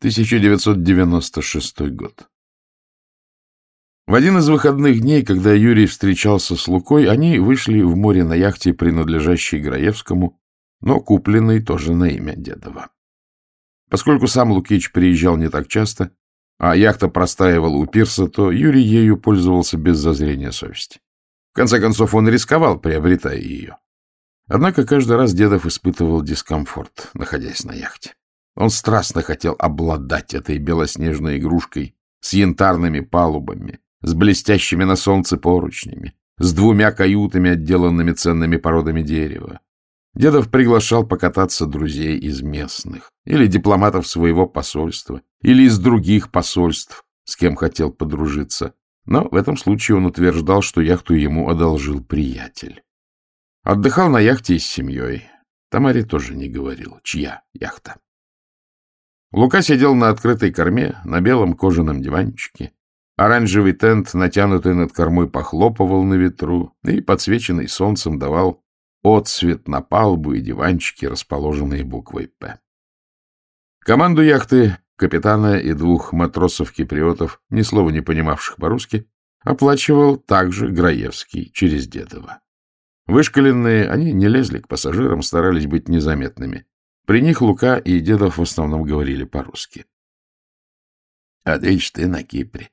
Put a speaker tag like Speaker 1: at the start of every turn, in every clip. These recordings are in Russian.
Speaker 1: 1996 год. В один из выходных дней, когда Юрий встречался с Лукой, они вышли в море на яхте, принадлежащей Граевскому, но купленной тоже на имя Дедова. Поскольку сам Лукич приезжал не так часто, а яхта простаивала у пирса, то Юрий ею пользовался без зазрения совести. В конце концов, он рисковал, приобретая ее. Однако каждый раз Дедов испытывал дискомфорт, находясь на яхте. Он страстно хотел обладать этой белоснежной игрушкой с янтарными палубами, с блестящими на солнце поручнями, с двумя каютами, отделанными ценными породами дерева. Дедов приглашал покататься друзей из местных, или дипломатов своего посольства, или из других посольств, с кем хотел подружиться. Но в этом случае он утверждал, что яхту ему одолжил приятель. Отдыхал на яхте с семьей. Тамаре тоже не говорил, чья яхта. Лука сидел на открытой корме, на белом кожаном диванчике. Оранжевый тент, натянутый над кормой, похлопывал на ветру и, подсвеченный солнцем, давал отсвет на палубу и диванчики, расположенные буквой «П». Команду яхты, капитана и двух матросов-киприотов, ни слова не понимавших по-русски, оплачивал также Граевский через Дедова. Вышкаленные, они не лезли к пассажирам, старались быть незаметными. При них Лука и Дедов в основном говорили по-русски. — ты ты на Кипре.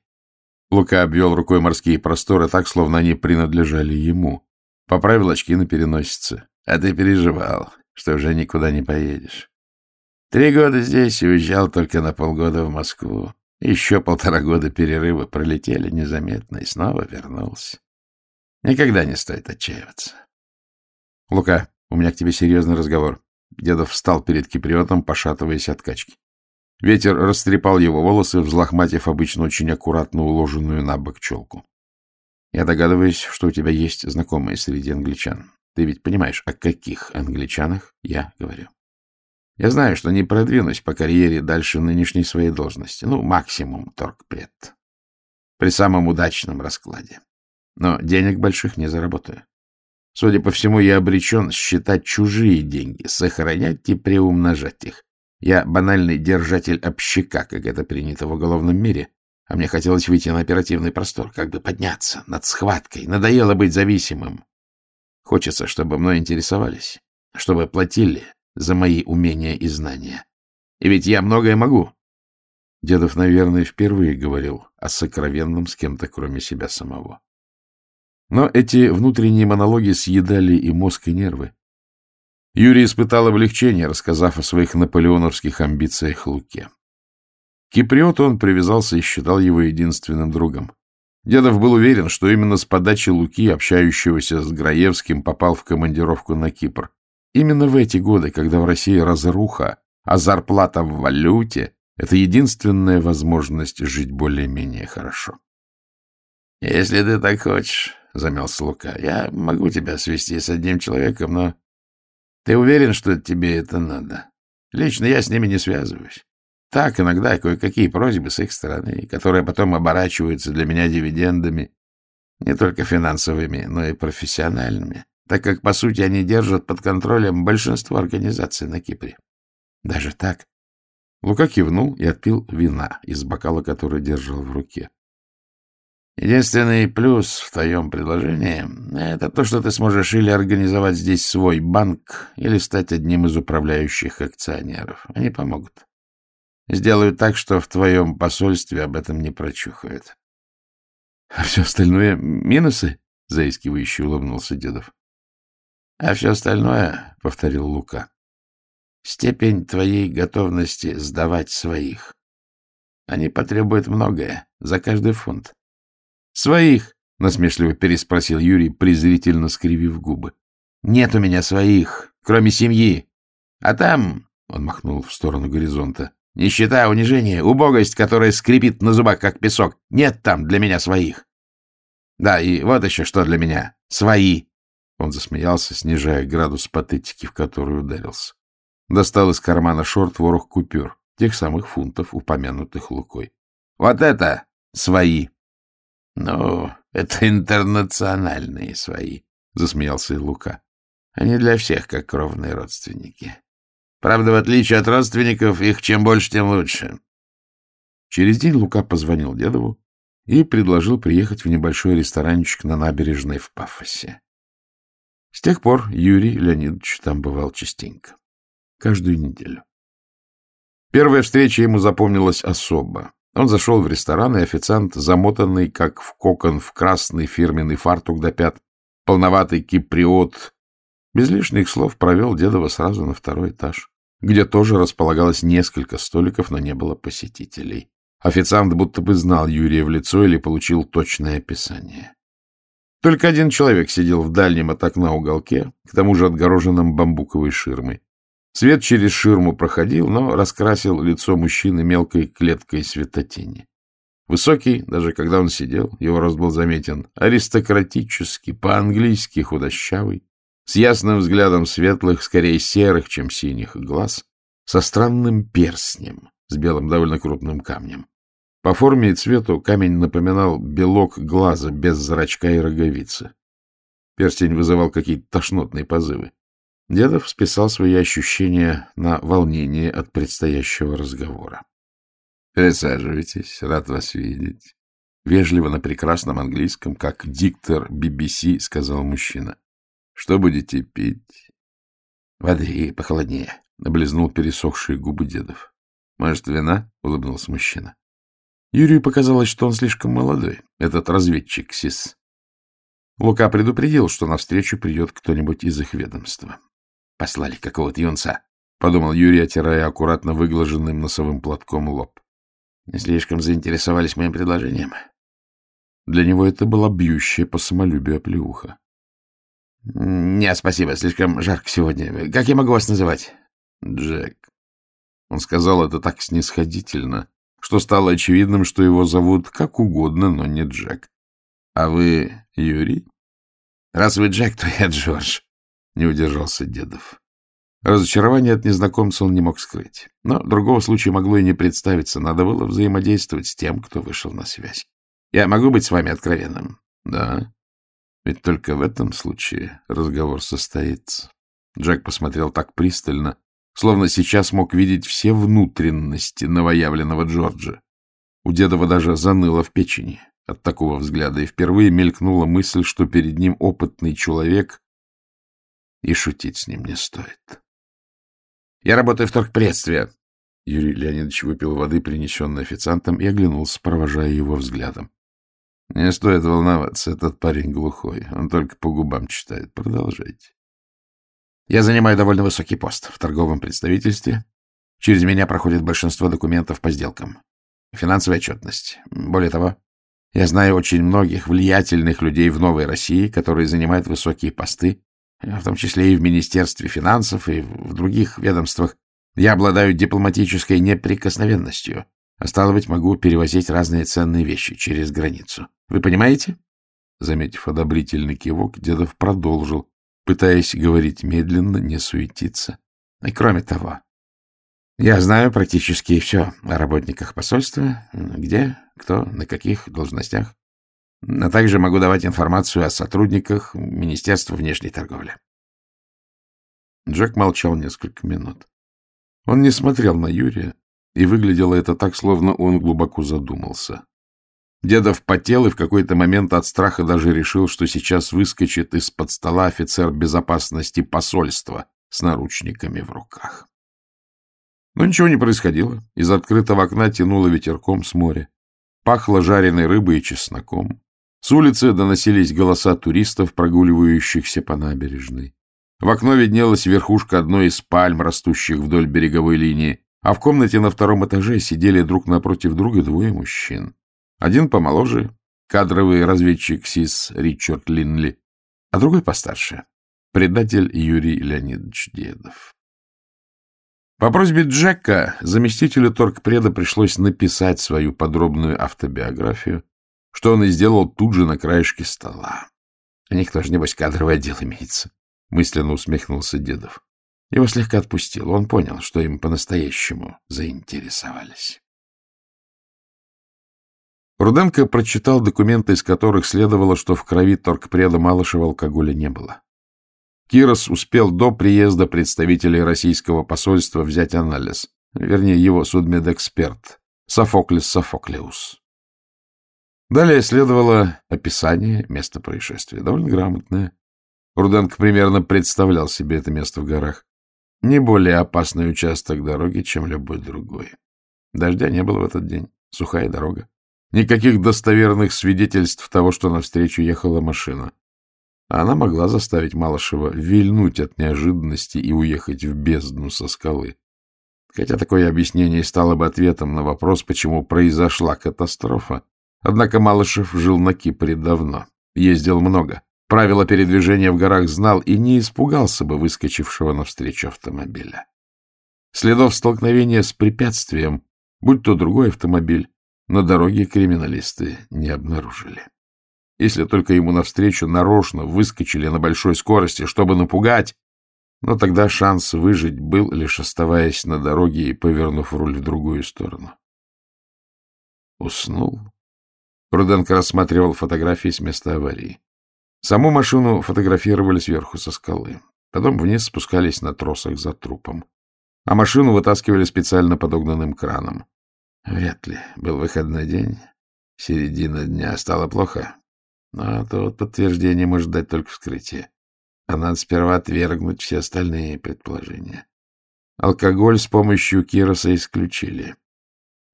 Speaker 1: Лука обвел рукой морские просторы так, словно они принадлежали ему. Поправил очки на переносице. — А ты переживал, что уже никуда не поедешь. Три года здесь и уезжал только на полгода в Москву. Еще полтора года перерыва пролетели незаметно, и снова вернулся. Никогда не стоит отчаиваться. — Лука, у меня к тебе серьезный разговор. Дедов встал перед киприотом, пошатываясь от качки. Ветер растрепал его волосы, взлохматив обычно очень аккуратно уложенную на бок челку. Я догадываюсь, что у тебя есть знакомые среди англичан. Ты ведь понимаешь, о каких англичанах я говорю. Я знаю, что не продвинусь по карьере дальше нынешней своей должности. Ну, максимум торгпред. При самом удачном раскладе. Но денег больших не заработаю. Судя по всему, я обречен считать чужие деньги, сохранять и приумножать их. Я банальный держатель общака, как это принято в уголовном мире, а мне хотелось выйти на оперативный простор, как бы подняться над схваткой. Надоело быть зависимым. Хочется, чтобы мной интересовались, чтобы платили за мои умения и знания. И ведь я многое могу. Дедов, наверное, впервые говорил о сокровенном с кем-то, кроме себя самого. Но эти внутренние монологи съедали и мозг, и нервы. Юрий испытал облегчение, рассказав о своих наполеоновских амбициях Луке. К Киприоту он привязался и считал его единственным другом. Дедов был уверен, что именно с подачи Луки, общающегося с Граевским, попал в командировку на Кипр. Именно в эти годы, когда в России разруха, а зарплата в валюте — это единственная возможность жить более-менее хорошо. — Если ты так хочешь, — замялся Лука. — Я могу тебя свести с одним человеком, но ты уверен, что тебе это надо? Лично я с ними не связываюсь. Так, иногда кое-какие просьбы с их стороны, которые потом оборачиваются для меня дивидендами, не только финансовыми, но и профессиональными, так как, по сути, они держат под контролем большинство организаций на Кипре. Даже так? Лука кивнул и отпил вина из бокала, который держал в руке. Единственный плюс в твоем предложении — это то, что ты сможешь или организовать здесь свой банк, или стать одним из управляющих акционеров. Они помогут. Сделают так, что в твоем посольстве об этом не прочухают. — А все остальное — минусы? — заискивающе улыбнулся Дедов. — А все остальное, — повторил Лука, — степень твоей готовности сдавать своих. Они потребуют многое за каждый фунт. Своих, — насмешливо переспросил Юрий, презрительно скривив губы. — Нет у меня своих, кроме семьи. А там, — он махнул в сторону горизонта, — нищета, унижение, убогость, которая скрипит на зубах, как песок. Нет там для меня своих. Да, и вот еще что для меня. Свои. Он засмеялся, снижая градус патетики, в которую ударился. Достал из кармана шорт ворох купюр, тех самых фунтов, упомянутых Лукой. — Вот это свои! — Ну, это интернациональные свои, — засмеялся и Лука. — Они для всех как кровные родственники. Правда, в отличие от родственников, их чем больше, тем лучше. Через день Лука позвонил Дедову и предложил приехать в небольшой ресторанчик на набережной в Пафосе. С тех пор Юрий Леонидович там бывал частенько, каждую неделю. Первая встреча ему запомнилась особо. Он зашел в ресторан, и официант, замотанный, как в кокон, в красный фирменный фартук до пят, полноватый киприот, без лишних слов провел Дедова сразу на второй этаж, где тоже располагалось несколько столиков, но не было посетителей. Официант будто бы знал Юрия в лицо или получил точное описание. Только один человек сидел в дальнем от окна уголке, к тому же отгороженном бамбуковой ширмой. Свет через ширму проходил, но раскрасил лицо мужчины мелкой клеткой светотени. Высокий, даже когда он сидел, его рост был заметен, аристократический, по-английски худощавый, с ясным взглядом светлых, скорее серых, чем синих глаз, со странным перстнем, с белым довольно крупным камнем. По форме и цвету камень напоминал белок глаза без зрачка и роговицы. Перстень вызывал какие-то тошнотные позывы. Дедов списал свои ощущения на волнение от предстоящего разговора. — Присаживайтесь, рад вас видеть. Вежливо на прекрасном английском, как диктор BBC, сказал мужчина. — Что будете пить? — Воды похолоднее, — облизнул пересохшие губы дедов. — Может, вина? — улыбнулся мужчина. Юрию показалось, что он слишком молодой, этот разведчик СИС. Лука предупредил, что навстречу придет кто-нибудь из их ведомства. Послали какого-то юнца, — подумал Юрий, отирая аккуратно выглаженным носовым платком лоб. Не слишком заинтересовались моим предложением. Для него это была бьющая по самолюбию оплеуха. — Нет, спасибо, слишком жарко сегодня. Как я могу вас называть? — Джек. Он сказал это так снисходительно, что стало очевидным, что его зовут как угодно, но не Джек. — А вы Юрий? — Раз вы Джек, то я Джордж. Не удержался Дедов. Разочарование от незнакомца он не мог скрыть. Но другого случая могло и не представиться. Надо было взаимодействовать с тем, кто вышел на связь. Я могу быть с вами откровенным? Да. Ведь только в этом случае разговор состоится. Джек посмотрел так пристально, словно сейчас мог видеть все внутренности новоявленного Джорджа. У Дедова даже заныло в печени от такого взгляда, и впервые мелькнула мысль, что перед ним опытный человек, и шутить с ним не стоит. — Я работаю в торгпредстве. Юрий Леонидович выпил воды, принесенной официантом, и оглянулся, провожая его взглядом. — Не стоит волноваться, этот парень глухой. Он только по губам читает. Продолжайте. Я занимаю довольно высокий пост в торговом представительстве. Через меня проходит большинство документов по сделкам. Финансовая отчетность. Более того, я знаю очень многих влиятельных людей в Новой России, которые занимают высокие посты в том числе и в Министерстве финансов, и в других ведомствах, я обладаю дипломатической неприкосновенностью, а стало быть, могу перевозить разные ценные вещи через границу. Вы понимаете? Заметив одобрительный кивок, Дедов продолжил, пытаясь говорить медленно, не суетиться. И кроме того, я знаю практически все о работниках посольства, где, кто, на каких должностях а также могу давать информацию о сотрудниках Министерства внешней торговли. Джек молчал несколько минут. Он не смотрел на Юрия, и выглядело это так, словно он глубоко задумался. Дедов потел и в какой-то момент от страха даже решил, что сейчас выскочит из-под стола офицер безопасности посольства с наручниками в руках. Но ничего не происходило. Из открытого окна тянуло ветерком с моря. Пахло жареной рыбой и чесноком. С улицы доносились голоса туристов, прогуливающихся по набережной. В окно виднелась верхушка одной из пальм, растущих вдоль береговой линии, а в комнате на втором этаже сидели друг напротив друга двое мужчин. Один помоложе, кадровый разведчик СИС Ричард Линли, а другой постарше, предатель Юрий Леонидович Дедов. По просьбе Джека заместителю торгпреда пришлось написать свою подробную автобиографию, что он и сделал тут же на краешке стола. — У них тоже, небось, кадровый отдел имеется, — мысленно усмехнулся Дедов. Его слегка отпустил. Он понял, что им по-настоящему заинтересовались. Руденко прочитал документы, из которых следовало, что в крови торгпреда Малышева алкоголя не было. Кирос успел до приезда представителей российского посольства взять анализ, вернее, его судмедэксперт Софоклес Софоклеус. Далее следовало описание места происшествия, довольно грамотное. Руденко примерно представлял себе это место в горах. Не более опасный участок дороги, чем любой другой. Дождя не было в этот день, сухая дорога. Никаких достоверных свидетельств того, что навстречу ехала машина. Она могла заставить Малышева вильнуть от неожиданности и уехать в бездну со скалы. Хотя такое объяснение стало бы ответом на вопрос, почему произошла катастрофа. Однако Малышев жил на Кипре давно, ездил много, правила передвижения в горах знал и не испугался бы выскочившего навстречу автомобиля. Следов столкновения с препятствием, будь то другой автомобиль, на дороге криминалисты не обнаружили. Если только ему навстречу нарочно выскочили на большой скорости, чтобы напугать, но тогда шанс выжить был, лишь оставаясь на дороге и повернув руль в другую сторону. Уснул. Руденко рассматривал фотографии с места аварии. Саму машину фотографировали сверху со скалы. Потом вниз спускались на тросах за трупом. А машину вытаскивали специально подогнанным краном. Вряд ли. Был выходной день. Середина дня. Стало плохо. Но тут подтверждение может дать только вскрытие. А надо сперва отвергнуть все остальные предположения. Алкоголь с помощью Кироса исключили.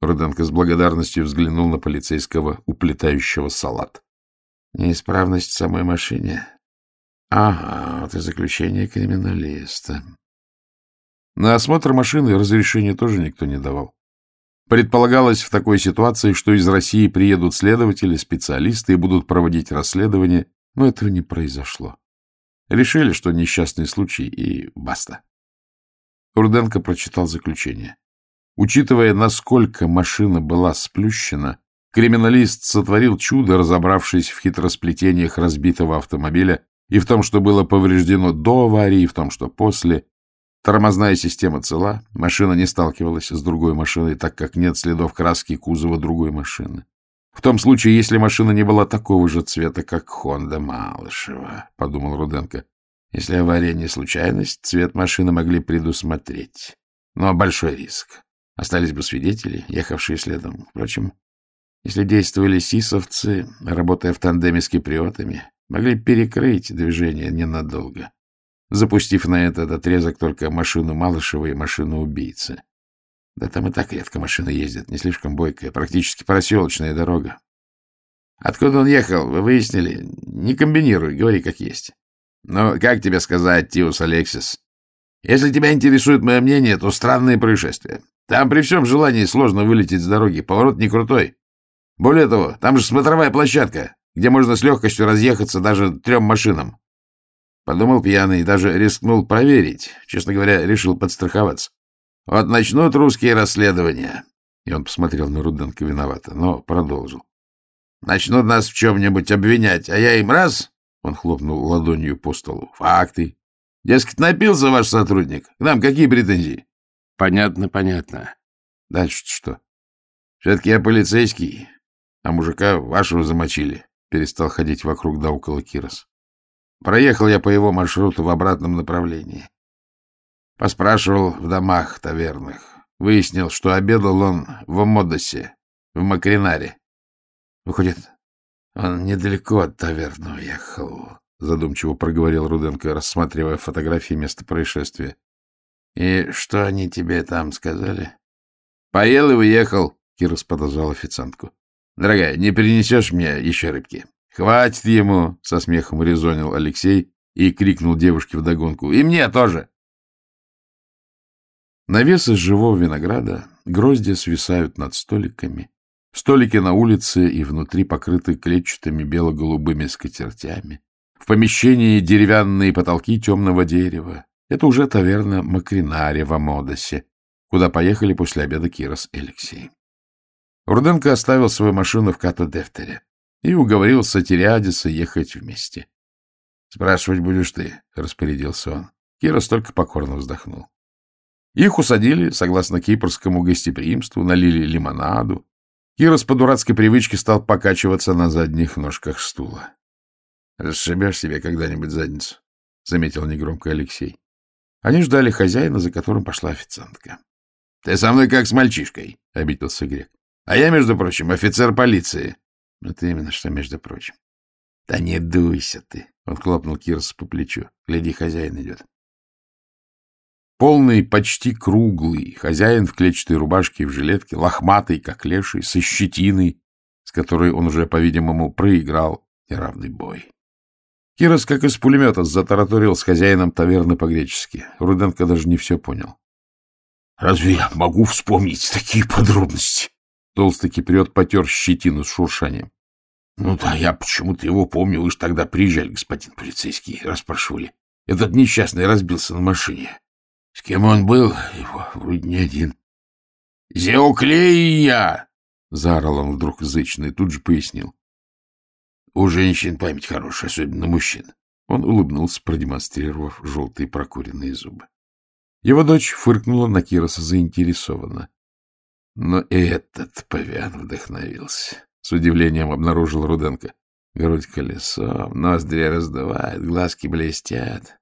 Speaker 1: Руденко с благодарностью взглянул на полицейского, уплетающего салат. Неисправность в самой машине. Ага, это заключение криминалиста. На осмотр машины разрешения тоже никто не давал. Предполагалось в такой ситуации, что из России приедут следователи, специалисты и будут проводить расследование, но этого не произошло. Решили, что несчастный случай, и баста. Руденко прочитал заключение. Учитывая, насколько машина была сплющена, криминалист сотворил чудо, разобравшись в хитросплетениях разбитого автомобиля и в том, что было повреждено до аварии, и в том, что после. Тормозная система цела, машина не сталкивалась с другой машиной, так как нет следов краски кузова другой машины. В том случае, если машина не была такого же цвета, как Хонда Малышева, — подумал Руденко. Если авария не случайность, цвет машины могли предусмотреть. Но большой риск. Остались бы свидетели, ехавшие следом. Впрочем, если действовали сисовцы, работая в тандеме с киприотами, могли перекрыть движение ненадолго запустив на этот отрезок только машину Малышева и машину убийцы. Да там и так редко машины ездят, не слишком бойкая, практически проселочная дорога. Откуда он ехал, вы выяснили? Не комбинируй, говори как есть. Но как тебе сказать, Тиус Алексис? Если тебя интересует мое мнение, то странные происшествия. Там при всем желании сложно вылететь с дороги, поворот не крутой. Более того, там же смотровая площадка, где можно с легкостью разъехаться даже трем машинам. Подумал пьяный и даже рискнул проверить. Честно говоря, решил подстраховаться. Вот начнут русские расследования. И он посмотрел на Руденко виновато, но продолжил. Начнут нас в чем-нибудь обвинять, а я им раз... Он хлопнул ладонью по столу. Факты. Дескать, напился ваш сотрудник. К нам какие претензии?
Speaker 2: Понятно, понятно.
Speaker 1: Дальше что? Все-таки я полицейский, а мужика вашего замочили. Перестал ходить вокруг да около Кирос. Проехал я по его маршруту в обратном направлении. Поспрашивал в домах таверных. Выяснил, что обедал он в Модосе, в Макринаре. Выходит, он недалеко от таверны уехал, задумчиво проговорил Руденко, рассматривая фотографии места происшествия. — И что они тебе там сказали? — Поел и уехал, — Кирос подозвал официантку. — Дорогая, не принесешь мне еще рыбки? — Хватит ему! — со смехом резонил Алексей и крикнул девушке вдогонку. — И мне тоже! Навес из живого винограда, гроздья свисают над столиками. Столики на улице и внутри покрыты клетчатыми бело-голубыми скатертями. В помещении деревянные потолки темного дерева. Это уже таверна Макринаре в Амодосе, куда поехали после обеда Кирос и Алексей. Руденко оставил свою машину в Като-Дефтере и уговорил Сатириадиса ехать вместе. — Спрашивать будешь ты, — распорядился он. Кирос только покорно вздохнул. Их усадили, согласно кипрскому гостеприимству, налили лимонаду. Кирос по дурацкой привычке стал покачиваться на задних ножках стула. — Расшибешь себе когда-нибудь задницу, — заметил негромко Алексей. Они ждали хозяина, за которым пошла официантка. — Ты со мной как с мальчишкой, — обиделся грек.
Speaker 2: А я, между прочим, офицер полиции.
Speaker 1: Это именно что, между прочим. Да не дуйся ты. Он хлопнул Кирс по плечу. Гляди, хозяин идет. Полный, почти круглый, хозяин в клетчатой рубашке и в жилетке, лохматый, как леший, со щетиной, с которой он уже, по-видимому, проиграл неравный бой. Кирос, как из пулемета, затараторил с хозяином таверны по-гречески. Руденко даже не все понял.
Speaker 2: — Разве я могу вспомнить такие подробности?
Speaker 1: Толстый киприот потер щетину с шуршанием.
Speaker 2: — Ну да, я почему-то его помню. Вы же тогда приезжали, господин полицейский, расспрашивали. Этот несчастный разбился на машине. С кем он был? Его вроде не один. — Зеоклея! — заорал он вдруг зычно и тут же пояснил. — У женщин память хорошая, особенно мужчин.
Speaker 1: Он улыбнулся, продемонстрировав желтые прокуренные зубы. Его дочь фыркнула на Кироса заинтересованно. Но этот павиан вдохновился. С удивлением обнаружил Руденко. Грудь колесом, ноздри раздувает, глазки блестят.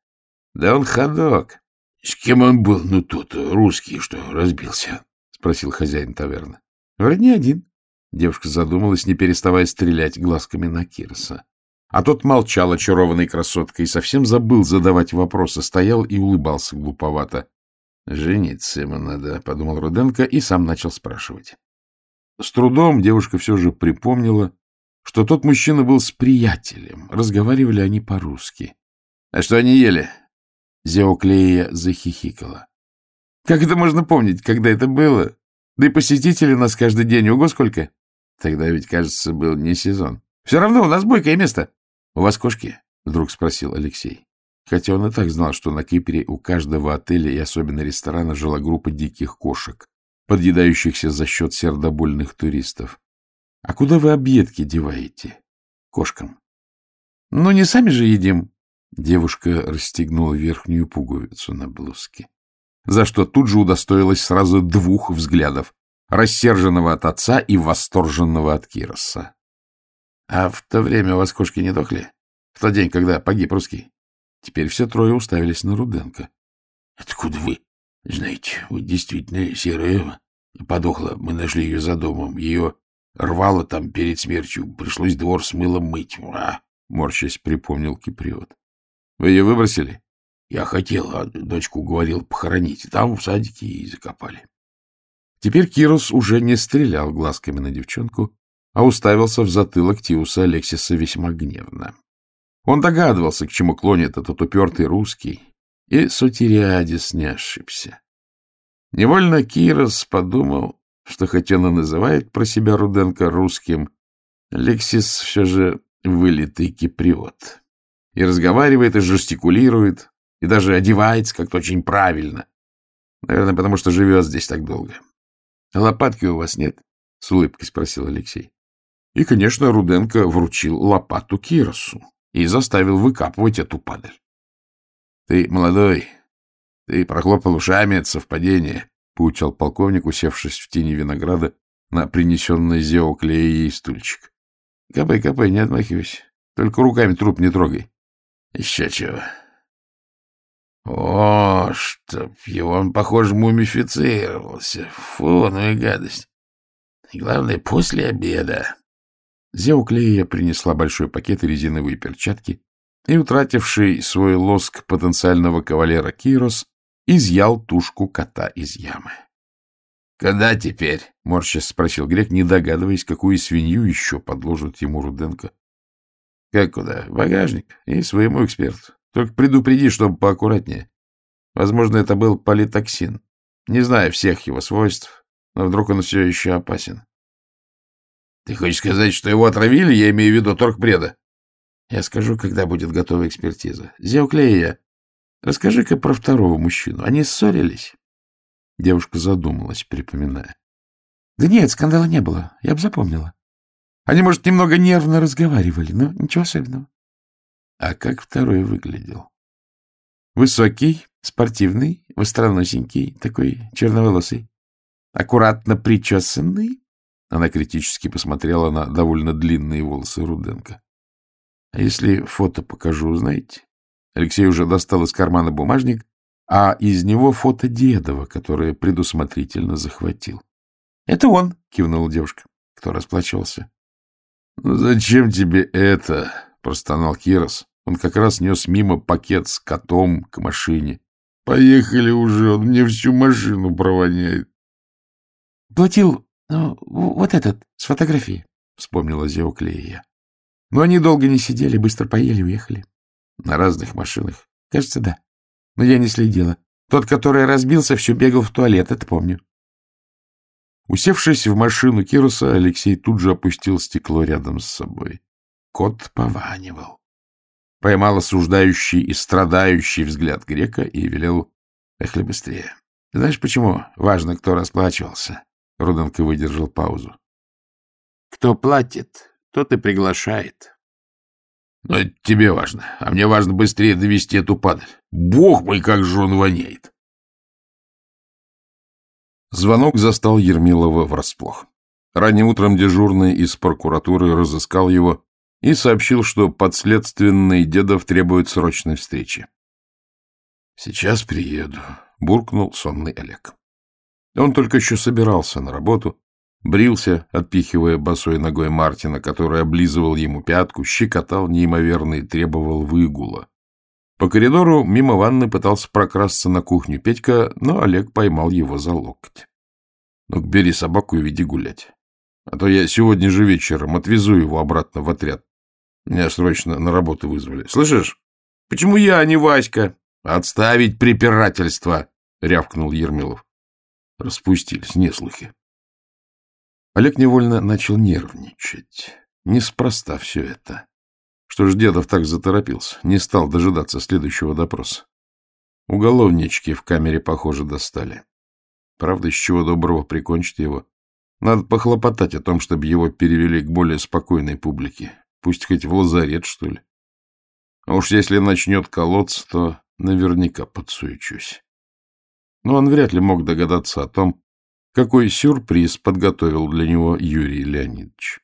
Speaker 1: Да он ходок.
Speaker 2: — С кем он был, ну, тот русский, что разбился?
Speaker 1: — спросил хозяин таверны. — Вроде не один. Девушка задумалась, не переставая стрелять глазками на Кирса. А тот молчал, очарованный красоткой, и совсем забыл задавать вопросы, стоял и улыбался глуповато. — Жениться ему надо, — подумал Руденко и сам начал спрашивать. С трудом девушка все же припомнила, что тот мужчина был с приятелем. Разговаривали они по-русски. — А что они ели? Зеоклея захихикала. — Как это можно помнить, когда это было? Да и посетителей у нас каждый день. Ого, сколько? Тогда ведь, кажется, был не сезон. Все равно у нас бойкое место. — У вас кошки? — вдруг спросил Алексей. Хотя он и так знал, что на Кипре у каждого отеля и особенно ресторана жила группа диких кошек, подъедающихся за счет сердобольных туристов. — А куда вы объедки деваете? — Кошкам. — Ну, не сами же едим, Девушка расстегнула верхнюю пуговицу на блузке, за что тут же удостоилась сразу двух взглядов — рассерженного от отца и восторженного от Кироса. — А в то время у вас кошки не дохли? В тот день, когда погиб русский? Теперь все трое уставились на Руденко.
Speaker 2: — Откуда вы? Знаете, вы действительно серая. Подохла, мы нашли ее за домом. Ее рвало там перед смертью. Пришлось двор с мылом мыть. А?
Speaker 1: — морщась припомнил Киприот. Вы ее выбросили?
Speaker 2: Я хотел, а дочку говорил похоронить. Там в садике и закопали.
Speaker 1: Теперь Кирос уже не стрелял глазками на девчонку, а уставился в затылок Тиуса Алексиса весьма гневно. Он догадывался, к чему клонит этот упертый русский, и Сутириадис не ошибся. Невольно Кирос подумал, что хотя он и называет про себя Руденко русским, Алексис все же вылитый киприот и разговаривает, и жестикулирует, и даже одевается как-то очень правильно. Наверное, потому что живет здесь так долго. — Лопатки у вас нет? — с улыбкой спросил Алексей. И, конечно, Руденко вручил лопату Киросу и заставил выкапывать эту падаль. — Ты молодой, ты прохлопал ушами, это совпадение, — поучал полковник, усевшись в тени винограда на принесенный зеоклеей стульчик. — Копай, копай, не отмахивайся. Только руками труп не трогай.
Speaker 2: Еще чего. О, чтоб его, он, похоже, мумифицировался. Фу, ну и гадость. И главное, после обеда.
Speaker 1: Зеуклея принесла большой пакет и резиновые перчатки, и, утративший свой лоск потенциального кавалера Кирос, изъял тушку кота из ямы.
Speaker 2: — Когда теперь? — морщась спросил грек, не догадываясь, какую свинью еще подложит ему Руденко.
Speaker 1: Как куда? В багажник. И своему эксперту. Только предупреди, чтобы поаккуратнее. Возможно, это был политоксин. Не знаю всех его свойств, но вдруг он все еще опасен.
Speaker 2: Ты хочешь сказать, что его отравили? Я имею в виду торгпреда.
Speaker 1: Я скажу, когда будет готова экспертиза. Зеуклея, расскажи-ка про второго мужчину. Они ссорились? Девушка задумалась, припоминая. Да нет, скандала не было. Я бы запомнила. Они, может, немного нервно разговаривали, но ничего особенного. А как второй выглядел? Высокий, спортивный, востроносенький, такой черноволосый, аккуратно причесанный. Она критически посмотрела на довольно длинные волосы Руденко. — А если фото покажу, знаете? Алексей уже достал из кармана бумажник, а из него фото Дедова, которое предусмотрительно захватил. — Это он, — кивнула девушка. — Кто расплачивался?
Speaker 2: — Ну, зачем тебе это? — простонал Кирос. Он как раз нес мимо пакет с котом к машине. — Поехали уже, он мне всю машину провоняет.
Speaker 1: — Платил ну, вот этот, с фотографией, — вспомнила Зеоклея. Но они долго не сидели, быстро поели и уехали. На разных машинах. Кажется, да. Но я не следила. Тот, который разбился, все бегал в туалет, это помню.
Speaker 2: Усевшись в машину Кируса, Алексей тут же опустил стекло рядом с собой. Кот пованивал. Поймал осуждающий и страдающий взгляд грека и велел «Эхли быстрее».
Speaker 1: Знаешь, почему важно, кто расплачивался? Руденко выдержал паузу. Кто платит, тот и приглашает.
Speaker 2: Но это тебе важно, а мне важно быстрее довести эту падаль. Бог мой, как же он воняет! Звонок застал Ермилова врасплох. Ранним утром дежурный из прокуратуры разыскал его и сообщил, что подследственный Дедов требует срочной встречи. — Сейчас приеду, — буркнул сонный Олег. Он только еще собирался на работу, брился, отпихивая босой ногой Мартина, который облизывал ему пятку, щекотал неимоверно и требовал выгула. По коридору мимо ванны пытался прокрасться на кухню Петька, но Олег поймал его за локоть. — Ну-ка, бери собаку и веди гулять. А то я сегодня же вечером отвезу его обратно в отряд. Меня срочно на работу вызвали. Слышишь? — Почему я, а не Васька? — Отставить препирательство! — рявкнул Ермилов. Распустились, неслухи. Олег невольно начал нервничать. Неспроста все это. Что ж Дедов так заторопился, не стал дожидаться следующего допроса. Уголовнички в камере, похоже, достали. Правда, с чего доброго прикончить его. Надо похлопотать о том, чтобы его перевели к более спокойной публике. Пусть хоть в лазарет, что ли. А уж если начнет колоться, то наверняка подсуечусь. Но он вряд ли мог догадаться о том, какой сюрприз подготовил для него Юрий Леонидович.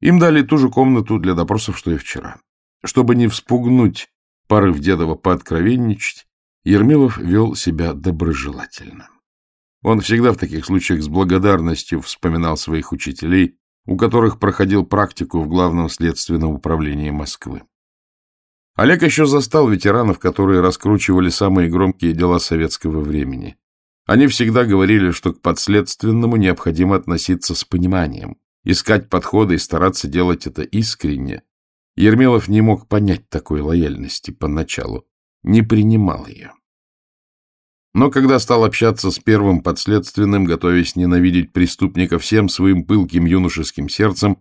Speaker 2: Им дали ту же комнату для допросов, что и вчера. Чтобы не вспугнуть порыв Дедова пооткровенничать, Ермилов вел себя доброжелательно. Он всегда в таких случаях с благодарностью вспоминал своих учителей, у которых проходил практику в Главном следственном управлении Москвы. Олег еще застал ветеранов, которые раскручивали самые громкие дела советского времени. Они всегда говорили, что к подследственному необходимо относиться с пониманием, искать подходы и стараться делать это искренне. Ермилов не мог понять такой лояльности поначалу, не принимал ее. Но когда стал общаться с первым подследственным, готовясь ненавидеть преступника всем своим пылким юношеским сердцем,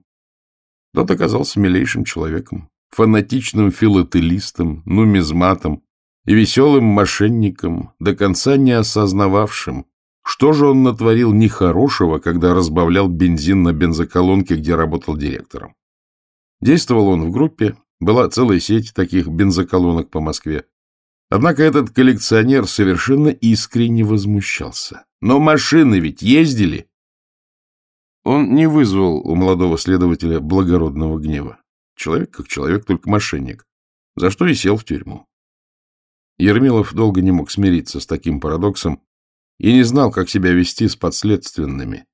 Speaker 2: тот оказался милейшим человеком, фанатичным филателистом, нумизматом и веселым мошенником, до конца не осознававшим, что же он натворил нехорошего, когда разбавлял бензин на бензоколонке, где работал директором? Действовал он в группе, была целая сеть таких бензоколонок по Москве. Однако этот коллекционер совершенно искренне возмущался. Но машины ведь ездили. Он не вызвал у молодого следователя благородного гнева. Человек как человек, только мошенник. За что и сел в тюрьму. Ермилов долго не мог смириться с таким парадоксом, и не знал, как себя вести с подследственными.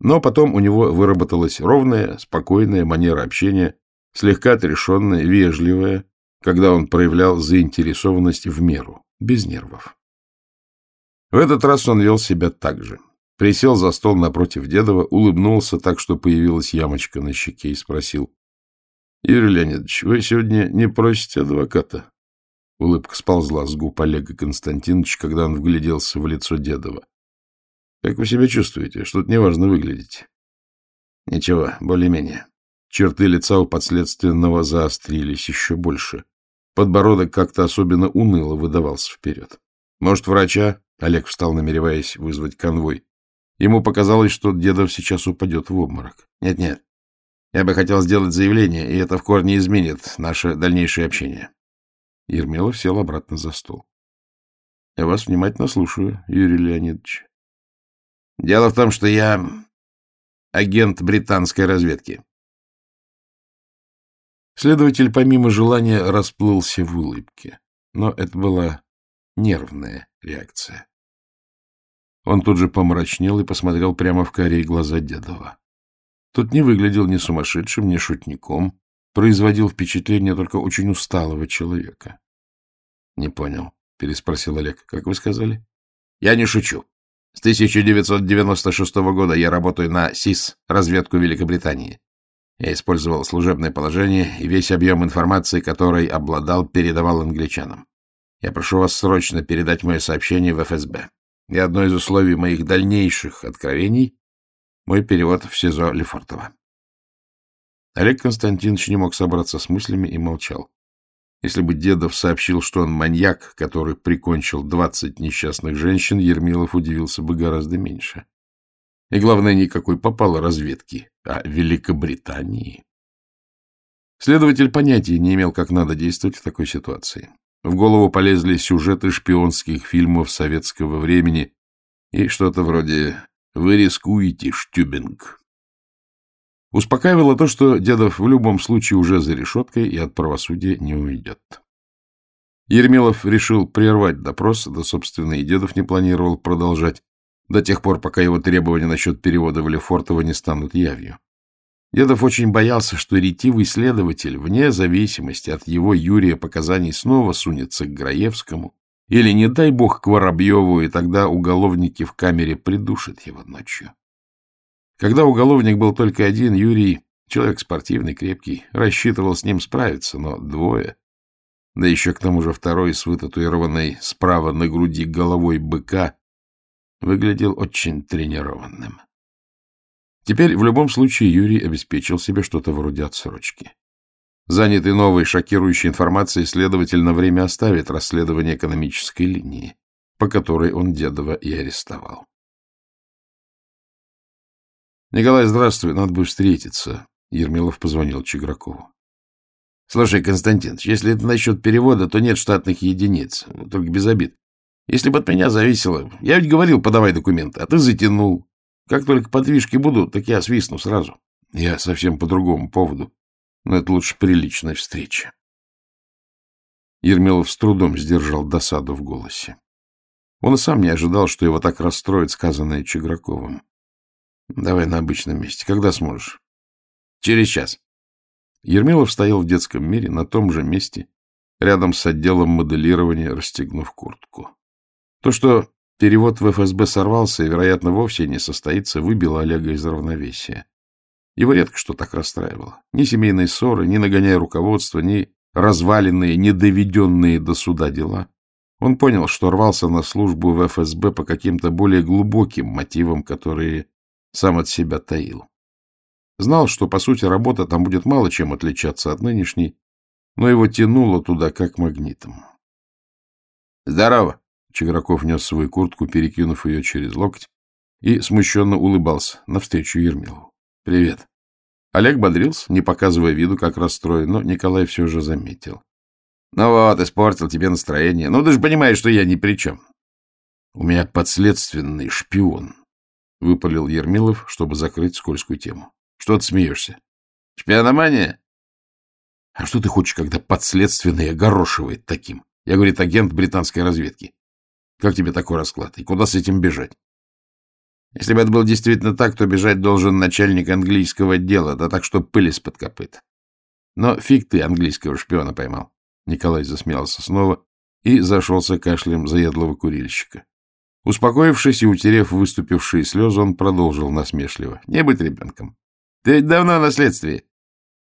Speaker 2: Но потом у него выработалась ровная, спокойная манера общения, слегка отрешенная, вежливая, когда он проявлял заинтересованность в меру, без нервов. В этот раз он вел себя так же. Присел за стол напротив Дедова, улыбнулся так, что появилась ямочка на щеке, и спросил. — Юрий Леонидович, вы сегодня не просите адвоката? Улыбка сползла с губ Олега Константиновича, когда он вгляделся в лицо Дедова. — Как вы себя чувствуете? Что-то неважно выглядите. — Ничего, более-менее. Черты лица у подследственного заострились еще больше. Подбородок как-то особенно уныло выдавался вперед. — Может, врача? — Олег встал, намереваясь вызвать конвой. Ему показалось, что Дедов сейчас упадет в обморок. Нет, — Нет-нет. Я бы хотел сделать заявление, и это в корне изменит наше дальнейшее общение. Ермилов сел обратно за стол. — Я вас внимательно слушаю, Юрий Леонидович. — Дело в том, что я агент британской разведки. Следователь, помимо желания, расплылся в улыбке. Но это была нервная реакция.
Speaker 1: Он тут же помрачнел и посмотрел прямо в карие глаза Дедова. Тот не выглядел ни сумасшедшим, ни шутником, производил впечатление только очень усталого человека. — Не понял, — переспросил Олег. — Как вы сказали? — Я не шучу. С 1996 года я работаю на СИС, разведку Великобритании. Я использовал служебное положение, и весь объем информации, которой обладал, передавал англичанам. Я прошу вас срочно передать мое сообщение в ФСБ. И одно из условий моих дальнейших откровений — мой перевод в СИЗО Лефортово. Олег Константинович не мог собраться с мыслями и молчал. Если бы Дедов сообщил, что он маньяк, который прикончил двадцать несчастных женщин, Ермилов удивился бы гораздо меньше. И, главное, никакой попало разведки, а Великобритании. Следователь понятия не имел, как надо действовать в такой ситуации. В голову полезли сюжеты шпионских фильмов советского времени и что-то вроде «Вы рискуете, Штюбинг». Успокаивало то, что Дедов в любом случае уже за решеткой и от правосудия не уйдет. Ермилов решил прервать допрос, да, собственно, и Дедов не планировал продолжать, до тех пор, пока его требования насчет перевода в Лефортово не станут явью. Дедов очень боялся, что ретивый следователь, вне зависимости от его Юрия показаний, снова сунется к Граевскому, или, не дай бог, к Воробьеву, и тогда уголовники в камере придушат его ночью. Когда уголовник был только один, Юрий, человек спортивный, крепкий, рассчитывал с ним справиться, но двое, да еще к тому же второй с вытатуированной справа на груди головой быка, выглядел очень тренированным. Теперь в любом случае Юрий обеспечил себе что-то вроде отсрочки. Занятый новой шокирующей информацией, следователь на время оставит расследование экономической линии, по которой он Дедова и арестовал. — Николай, здравствуй, надо бы встретиться. Ермилов позвонил Чигракову. — Слушай, Константинович, если это насчет перевода, то нет штатных единиц, только без обид. Если бы от меня зависело... Я ведь говорил, подавай документы, а ты затянул. Как только подвижки будут, так я свистну сразу. Я совсем по другому поводу. Но это лучше приличная встреча. Ермилов с трудом сдержал досаду в голосе. Он и сам не ожидал, что его так расстроит сказанное Чеграковым. — Давай на обычном месте. Когда сможешь? — Через час. Ермилов стоял в детском мире на том же месте, рядом с отделом моделирования, расстегнув куртку. То, что Перевод в ФСБ сорвался и, вероятно, вовсе не состоится, выбило Олега из равновесия. Его редко что так расстраивало. Ни семейные ссоры, ни нагоняя руководство, ни разваленные, не доведенные до суда дела. Он понял, что рвался на службу в ФСБ по каким-то более глубоким мотивам, которые сам от себя таил. Знал, что, по сути, работа там будет мало чем отличаться от нынешней, но его тянуло туда как магнитом. — Здорово! Чеграков нес свою куртку, перекинув ее через локоть, и смущенно улыбался навстречу Ермилову. — Привет. Олег бодрился, не показывая виду, как расстроен, но Николай все же заметил. — Ну вот, испортил тебе настроение. Ну, ты же понимаешь, что я ни при чем. — У меня подследственный шпион, — выпалил Ермилов, чтобы закрыть скользкую тему. — Что ты смеешься? — Шпиономания? — А что ты хочешь, когда подследственный огорошивает таким? Я, говорит, агент британской разведки. Как тебе такой расклад? И куда с этим бежать? Если бы это было действительно так, то бежать должен начальник английского отдела, да так, что пыль из-под копыт. Но фиг ты английского шпиона поймал. Николай засмеялся снова и зашелся кашлем заядлого курильщика. Успокоившись и утерев выступившие слезы, он продолжил насмешливо. — Не быть ребенком. Ты ведь давно на следствии.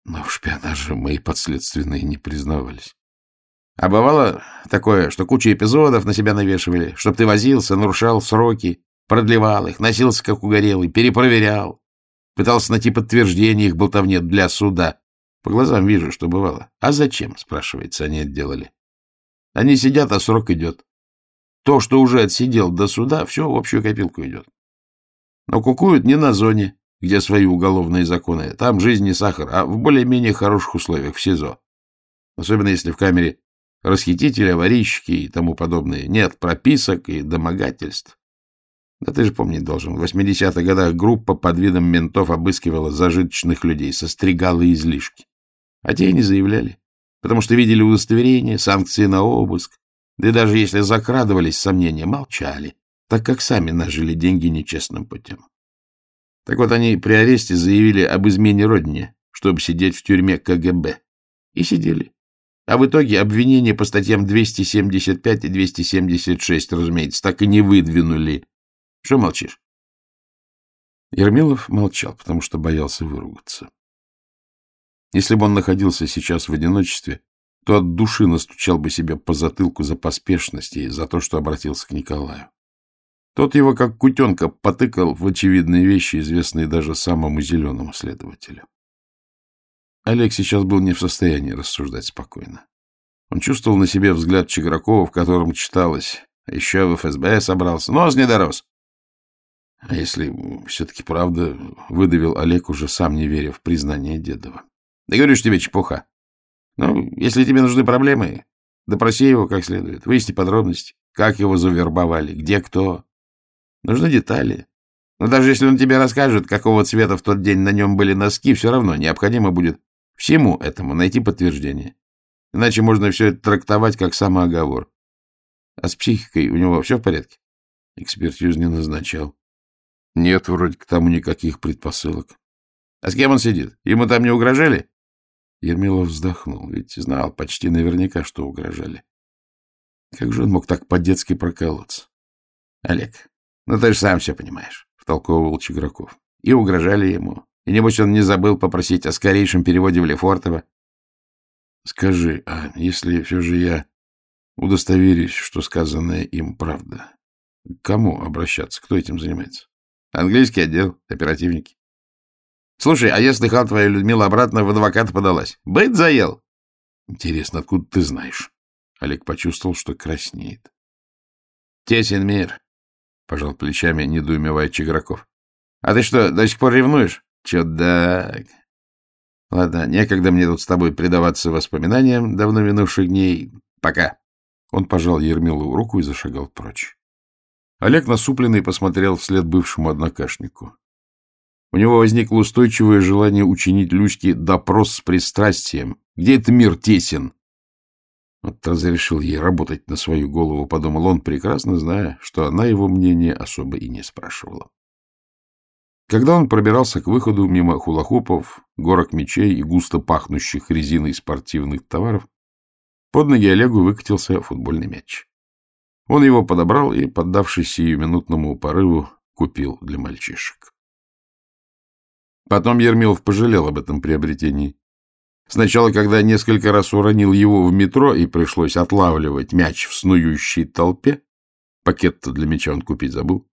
Speaker 1: Но в шпионаже мои подследственные не признавались. А бывало такое, что кучу эпизодов на себя навешивали, чтоб ты возился, нарушал сроки, продлевал их, носился как угорелый, перепроверял. Пытался найти подтверждение их болтовне для суда. По глазам вижу, что бывало. А зачем, спрашивается, они это делали? Они сидят, а срок идет. То, что уже отсидел до суда, все в общую копилку идет. Но кукуют не на зоне, где свои уголовные законы. Там жизнь не сахар, а в более-менее хороших условиях, в СИЗО. Особенно если в камере расхитители, аварийщики и тому подобное. Нет прописок и домогательств. Да ты же помнить должен, в 80-х годах группа под видом ментов обыскивала зажиточных людей, состригала излишки. А те и не заявляли, потому что видели удостоверение, санкции на обыск, да и даже если закрадывались сомнения, молчали.
Speaker 2: так как сами нажили деньги нечестным путем. Так вот, они при аресте заявили об измене родине, чтобы сидеть в тюрьме КГБ. И сидели. А в итоге обвинения по статьям 275 и 276, разумеется, так и не выдвинули. Что молчишь?
Speaker 1: Ермилов молчал, потому что боялся выругаться. Если бы он находился сейчас в одиночестве, то от души настучал бы себе по затылку за поспешность и за то, что обратился к Николаю. Тот его, как кутенка, потыкал в очевидные вещи, известные даже самому зеленому следователю. Олег сейчас был не в состоянии рассуждать спокойно. Он чувствовал на себе взгляд Чигракова, в котором читалось «А «Еще в ФСБ собрался. Нос не дорос». А если все-таки правда, выдавил Олег, уже сам не веря в признание Дедова. Да говорю ж тебе, чепуха. Ну, если тебе нужны проблемы, допроси его как следует, выясни подробности, как его завербовали, где кто. Нужны детали. Но даже если он тебе расскажет, какого цвета в тот день на нем были носки, все равно необходимо будет всему этому найти подтверждение. Иначе можно все это трактовать как самооговор. А с психикой у него все в порядке? Экспертизу не назначал. Нет вроде к тому никаких предпосылок. А с кем он сидит? Ему там не угрожали? Ермилов вздохнул, ведь знал почти наверняка, что угрожали. Как же он мог так по-детски проколоться? — Олег, ну ты же сам все понимаешь, — втолковывал Чиграков. И угрожали ему. И небось он не забыл попросить о скорейшем переводе в Лефортово. — Скажи, а если все же я удостоверюсь, что сказанное им правда, к кому обращаться? Кто этим занимается? Английский отдел, оперативники. Слушай, а я слыхал, твоя Людмила обратно в адвоката подалась. Быт заел? Интересно, откуда ты знаешь? Олег почувствовал, что краснеет. Тесен мир, пожал плечами, недоумевая Чиграков. А ты что, до сих пор ревнуешь? Чудак. Ладно, некогда мне тут с тобой предаваться воспоминаниям давно минувших дней. Пока. Он пожал Ермилову руку и зашагал прочь. Олег насупленный посмотрел вслед бывшему однокашнику. У него возникло устойчивое желание учинить Люське допрос с пристрастием. Где это мир тесен? Вот разрешил ей работать на свою голову, подумал он, прекрасно зная, что она его мнение особо и не спрашивала. Когда он пробирался к выходу мимо хулахупов, горок мечей и густо пахнущих резиной спортивных товаров, под ноги Олегу выкатился футбольный мяч. Он его подобрал и, поддавшись сиюминутному порыву, купил для мальчишек. Потом Ермилов пожалел об этом приобретении. Сначала, когда несколько раз уронил его в метро и пришлось отлавливать мяч в снующей толпе, пакет-то для мяча он купить забыл.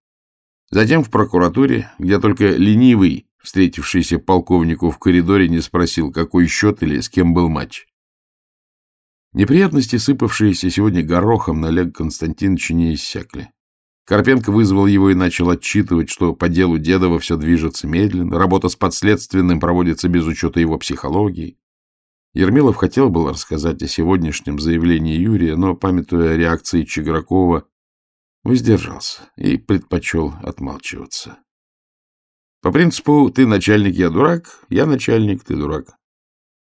Speaker 1: Затем в прокуратуре, где только ленивый, встретившийся полковнику в коридоре, не спросил, какой счет или с кем был матч. Неприятности, сыпавшиеся сегодня горохом на Олега Константиновича, не иссякли. Карпенко вызвал его и начал отчитывать, что по делу Дедова все движется медленно, работа с подследственным проводится без учета его психологии. Ермилов хотел было рассказать о сегодняшнем заявлении Юрия, но, памятуя реакции Чигракова, воздержался и предпочел отмалчиваться. По принципу «ты начальник, я дурак, я начальник, ты дурак».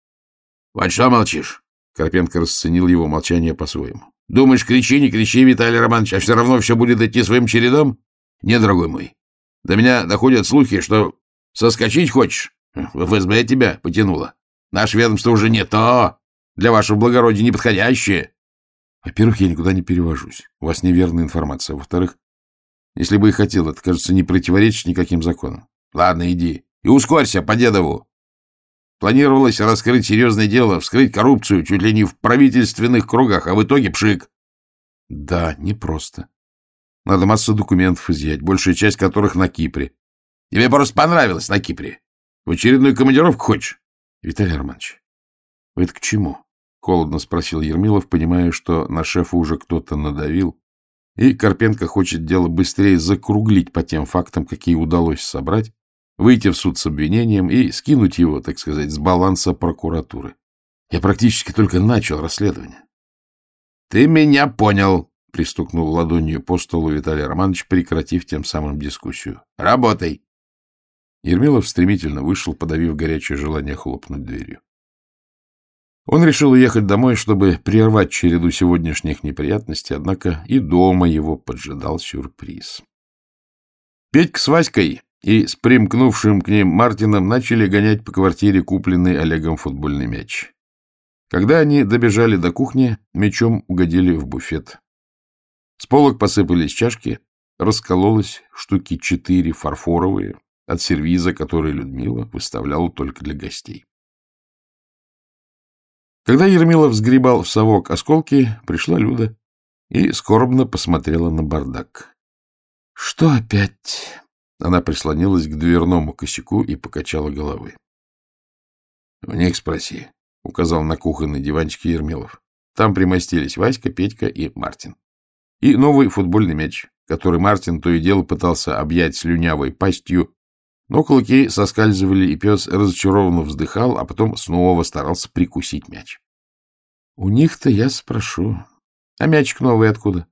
Speaker 1: — Вот что молчишь? — Карпенко расценил его молчание по-своему. Думаешь, кричи, не кричи, Виталий Романович, а все равно все будет идти своим чередом? Нет, дорогой мой. До меня доходят слухи, что соскочить хочешь. В ФСБ тебя потянуло. Наше ведомство уже не то. Для вашего благородия неподходящее. Во-первых, я никуда не перевожусь. У вас неверная информация. Во-вторых, если бы и хотел, это, кажется, не противоречит никаким законам. Ладно, иди. И ускорься по дедову. Планировалось раскрыть серьезное дело, вскрыть коррупцию чуть ли не в правительственных кругах, а в итоге пшик. Да, непросто. Надо массу документов изъять, большая часть которых на Кипре. Тебе просто понравилось на Кипре. В очередную командировку хочешь? Виталий Романович, вы это к чему? Холодно спросил Ермилов, понимая, что на шефа уже кто-то надавил, и Карпенко хочет дело быстрее закруглить по тем фактам, какие удалось собрать, выйти в суд с обвинением и скинуть его, так сказать, с баланса прокуратуры. Я практически только начал расследование. — Ты меня понял, — пристукнул ладонью по столу Виталий Романович, прекратив тем самым дискуссию. — Работай! Ермилов стремительно вышел, подавив горячее желание хлопнуть дверью. Он решил уехать домой, чтобы прервать череду сегодняшних неприятностей, однако и дома его поджидал сюрприз. Петька с Васькой и с примкнувшим к ним Мартином начали гонять по квартире купленный Олегом футбольный мяч. Когда они добежали до кухни, мячом угодили в буфет. С полок посыпались чашки, раскололось штуки четыре фарфоровые от сервиза, который Людмила выставляла только для гостей. Когда Ермилов сгребал в совок осколки, пришла Люда и скорбно посмотрела на бардак. — Что опять? Она прислонилась к дверному косяку и покачала головой. — В них спроси, — указал на кухонный диванчик Ермилов. Там примостились Васька, Петька и Мартин. И новый футбольный мяч, который Мартин то и дело пытался объять слюнявой пастью, но кулаки соскальзывали, и пес разочарованно вздыхал, а потом снова старался прикусить мяч. — У них-то я спрошу. А мячик новый откуда?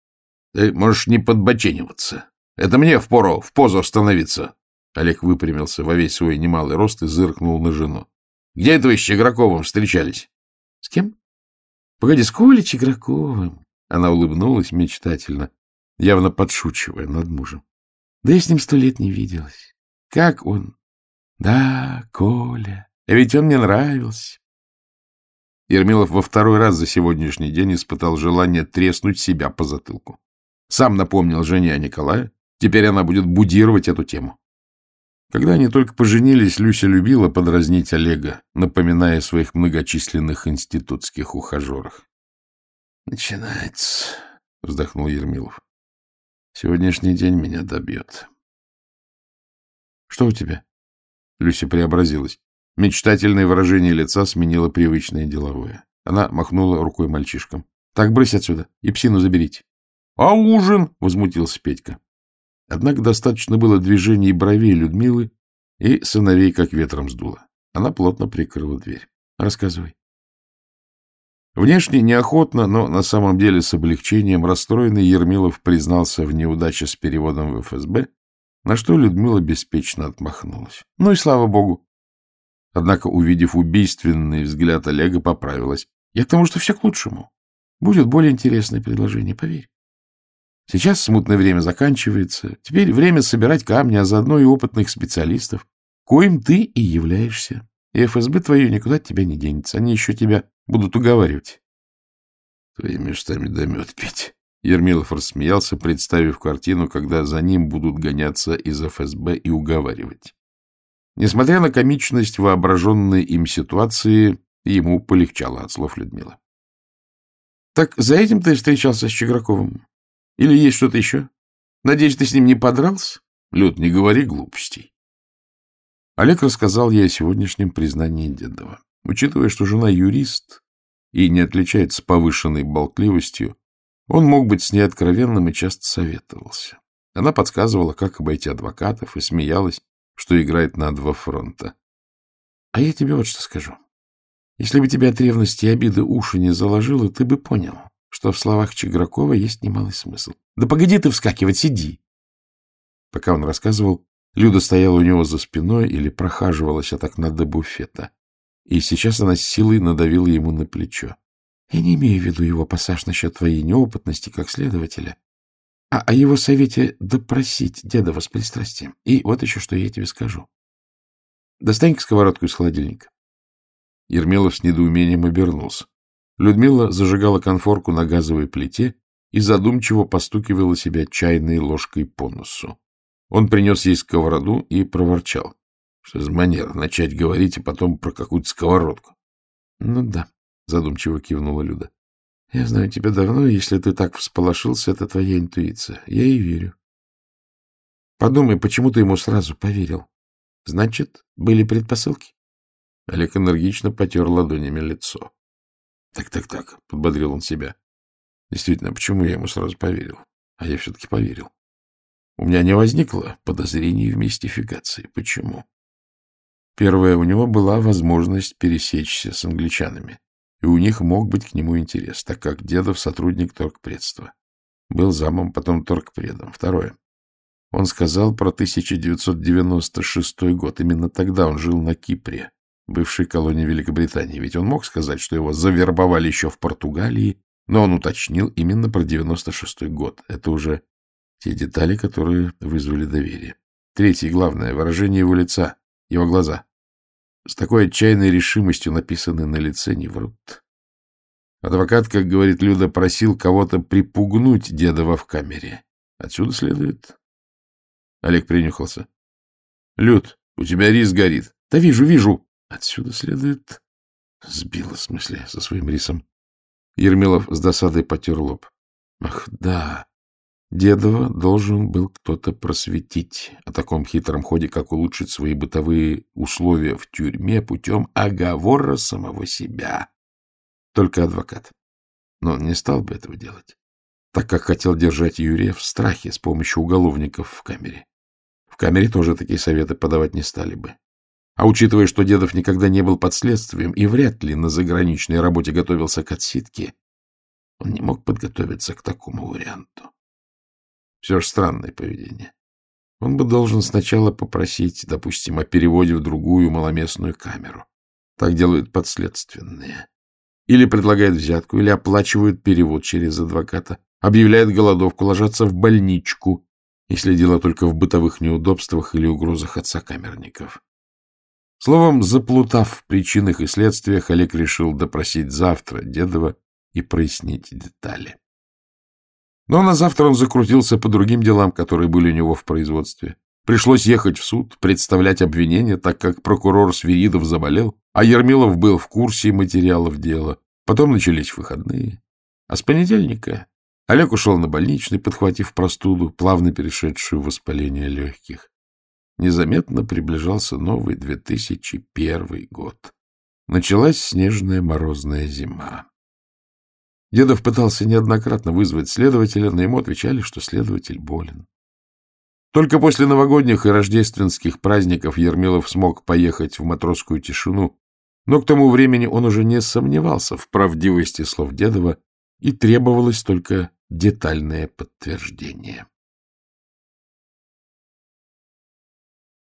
Speaker 1: — Ты можешь не подбочениваться. Это мне впору в позу становиться. Олег выпрямился во весь свой немалый рост и зыркнул на жену. — Где это вы с Чеграковым встречались? — С кем? — Погоди, с Колей Чеграковым. Она улыбнулась мечтательно, явно подшучивая над мужем. — Да я с ним сто лет не виделась. Как он? Да, Коля. А ведь он мне нравился. Ермилов во второй раз за сегодняшний день испытал желание треснуть себя по затылку. Сам напомнил жене о Николае. Теперь она будет будировать эту тему. Когда они только поженились, Люся любила подразнить Олега, напоминая о своих многочисленных институтских ухажерах. — Начинается, — вздохнул Ермилов. — Сегодняшний день меня добьет. Что у тебя? Люся преобразилась. Мечтательное выражение лица сменило привычное деловое. Она махнула рукой мальчишкам. — Так, брысь отсюда и псину заберите. — А ужин? — возмутился Петька. Однако достаточно было движений бровей Людмилы, и сыновей как ветром сдуло. Она плотно прикрыла дверь. — Рассказывай. Внешне неохотно, но на самом деле с облегчением расстроенный Ермилов признался в неудаче с переводом в ФСБ на что Людмила беспечно отмахнулась. Ну и слава богу. Однако, увидев убийственный взгляд Олега, поправилась. Я к тому, что все к лучшему. Будет более интересное предложение, поверь. Сейчас смутное время заканчивается. Теперь время собирать камни, а заодно и опытных специалистов, коим ты и являешься. И ФСБ твое никуда от тебя не денется. Они еще тебя будут уговаривать. Твоими штами да мед пить. Ермилов рассмеялся, представив картину, когда за ним будут гоняться из ФСБ и уговаривать. Несмотря на комичность воображенной им ситуации, ему полегчало от слов Людмилы. — Так за этим ты встречался с Чеграковым? Или есть что-то еще? Надеюсь, ты с ним не подрался? Люд, не говори глупостей. Олег рассказал ей о сегодняшнем признании Дедова. Учитывая, что жена юрист и не отличается повышенной болтливостью, он мог быть с ней откровенным и часто советовался. Она подсказывала, как обойти адвокатов, и смеялась, что играет на два фронта. — А я тебе вот что скажу. Если бы тебя от ревности и обиды уши не заложило, ты бы понял, что в словах Чигракова есть немалый смысл. — Да погоди ты вскакивать, сиди! Пока он рассказывал, Люда стояла у него за спиной или прохаживалась от окна до буфета, и сейчас она с силой надавила ему на плечо. Я не имею в виду его пассаж насчет твоей неопытности как следователя, а о его совете допросить деда с пристрастием. И вот еще что я тебе скажу. Достань-ка сковородку из холодильника. Ермилов с недоумением обернулся. Людмила зажигала конфорку на газовой плите и задумчиво постукивала себя чайной ложкой по носу. Он принес ей сковороду и проворчал. Что за манера начать говорить, а потом про какую-то сковородку? — Ну да, задумчиво кивнула Люда. — Я знаю тебя давно, и если ты так всполошился, это твоя интуиция. Я и верю. Подумай, почему ты ему сразу поверил? Значит, были предпосылки? Олег энергично потер ладонями лицо. Так, так, так, — подбодрил он себя. Действительно, почему я ему сразу поверил? А я все-таки поверил. У меня не возникло подозрений в мистификации. Почему? Первое, у него была возможность пересечься с англичанами и у них мог быть к нему интерес, так как Дедов сотрудник торгпредства. Был замом, потом торгпредом. Второе. Он сказал про 1996 год. Именно тогда он жил на Кипре. бывшей колонии Великобритании, ведь он мог сказать, что его завербовали еще в Португалии, но он уточнил именно про 96-й год. Это уже те детали, которые вызвали доверие. Третье главное — выражение его лица, его глаза. С такой отчаянной решимостью написаны на лице не врут. Адвокат, как говорит Люда, просил кого-то припугнуть Дедова в камере. Отсюда следует... Олег принюхался. — Люд, у тебя рис горит. — Да вижу, вижу. Отсюда следует... Сбила, в смысле, со своим рисом. Ермилов с досадой потер лоб. Ах, да. Дедова должен был кто-то просветить о таком хитром ходе, как улучшить свои бытовые условия в тюрьме путем оговора самого себя. Только адвокат. Но он не стал бы этого делать, так как хотел держать Юрия в страхе с помощью уголовников в камере. В камере тоже такие советы подавать не стали бы. А учитывая, что Дедов никогда не был под следствием и вряд ли на заграничной работе готовился к отсидке, он не мог подготовиться к такому варианту. Все же странное поведение. Он бы должен сначала попросить, допустим, о переводе в другую маломестную камеру. Так делают подследственные. Или предлагают взятку, или оплачивают перевод через адвоката, объявляют голодовку, ложатся в больничку, если дело только в бытовых неудобствах или угрозах отца камерников. Словом, заплутав в причинах и следствиях, Олег решил допросить завтра Дедова и прояснить детали. Но на завтра он закрутился по другим делам, которые были у него в производстве. Пришлось ехать в суд, представлять обвинения, так как прокурор Свиридов заболел, а Ермилов был в курсе материалов дела. Потом начались выходные. А с понедельника Олег ушел на больничный, подхватив простуду, плавно перешедшую в воспаление легких. Незаметно приближался новый 2001 год. Началась снежная морозная зима. Дедов пытался неоднократно вызвать следователя, но ему отвечали, что следователь болен. Только после новогодних и рождественских праздников Ермилов смог поехать в матросскую тишину, но к тому времени он уже не сомневался в правдивости слов Дедова, и требовалось только детальное подтверждение.